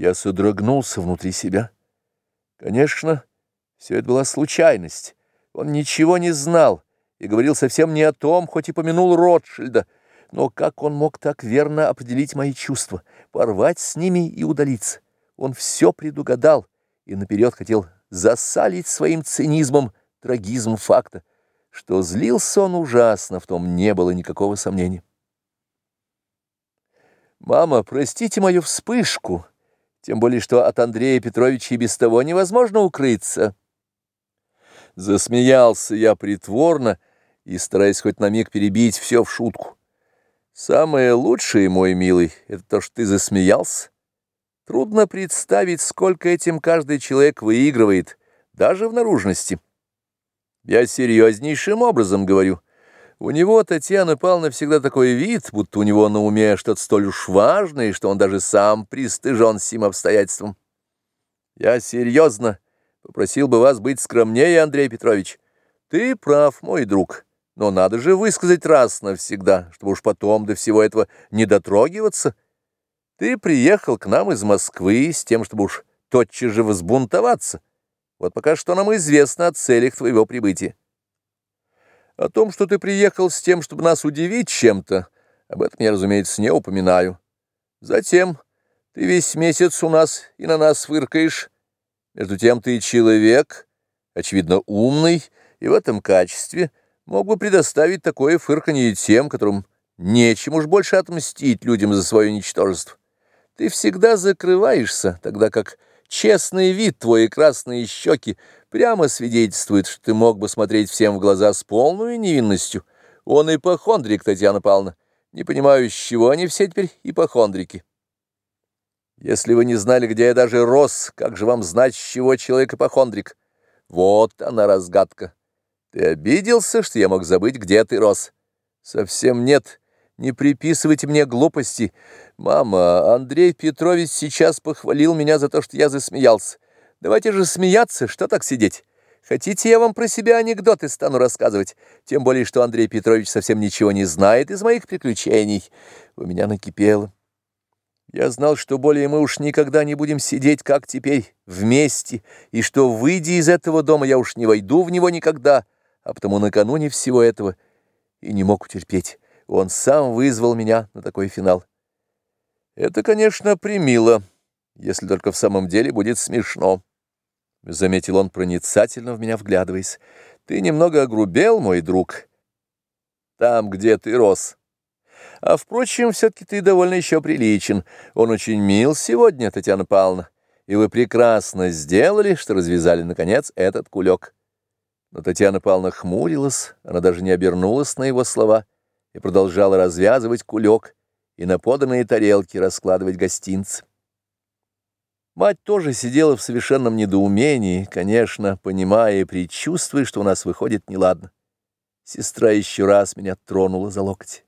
Я содрогнулся внутри себя. Конечно, все это была случайность. Он ничего не знал и говорил совсем не о том, хоть и помянул Ротшильда. Но как он мог так верно определить мои чувства, порвать с ними и удалиться? Он все предугадал и наперед хотел засалить своим цинизмом трагизм факта. Что злился он ужасно, в том не было никакого сомнения. «Мама, простите мою вспышку», тем более что от Андрея Петровича и без того невозможно укрыться. Засмеялся я притворно и стараясь хоть на миг перебить все в шутку. Самое лучшее, мой милый, это то, что ты засмеялся. Трудно представить, сколько этим каждый человек выигрывает, даже в наружности. Я серьезнейшим образом говорю — у него, Татьяна Павловна, всегда такой вид, будто у него на уме что-то столь уж важное, что он даже сам пристыжен сим обстоятельством. Я серьезно попросил бы вас быть скромнее, Андрей Петрович. Ты прав, мой друг, но надо же высказать раз навсегда, чтобы уж потом до всего этого не дотрогиваться. Ты приехал к нам из Москвы с тем, чтобы уж тотчас же взбунтоваться. Вот пока что нам известно о целях твоего прибытия. О том, что ты приехал с тем, чтобы нас удивить чем-то, об этом я, разумеется, не упоминаю. Затем ты весь месяц у нас и на нас фыркаешь. Между тем ты человек, очевидно, умный, и в этом качестве мог бы предоставить такое фырканье тем, которым нечем уж больше отмстить людям за свое ничтожество. Ты всегда закрываешься, тогда как честный вид твой и красные щеки прямо свидетельствует, что ты мог бы смотреть всем в глаза с полной невинностью. Он ипохондрик, Татьяна Павловна. Не понимаю, с чего они все теперь ипохондрики. Если вы не знали, где я даже рос, как же вам знать, с чего человек ипохондрик? Вот она разгадка. Ты обиделся, что я мог забыть, где ты рос? Совсем нет. Не приписывайте мне глупости. Мама, Андрей Петрович сейчас похвалил меня за то, что я засмеялся. Давайте же смеяться, что так сидеть? Хотите, я вам про себя анекдоты стану рассказывать? Тем более, что Андрей Петрович совсем ничего не знает из моих приключений. У меня накипело. Я знал, что более мы уж никогда не будем сидеть, как теперь, вместе, и что, выйдя из этого дома, я уж не войду в него никогда, а потому накануне всего этого и не мог утерпеть. Он сам вызвал меня на такой финал. Это, конечно, примило, если только в самом деле будет смешно. — заметил он проницательно в меня вглядываясь. — Ты немного огрубел, мой друг, там, где ты рос. А, впрочем, все-таки ты довольно еще приличен. Он очень мил сегодня, Татьяна Павловна, и вы прекрасно сделали, что развязали, наконец, этот кулек. Но Татьяна Павловна хмурилась, она даже не обернулась на его слова и продолжала развязывать кулек и на поданные тарелки раскладывать гостинцы. Мать тоже сидела в совершенном недоумении, конечно, понимая и предчувствуя, что у нас выходит неладно. Сестра еще раз меня тронула за локоть.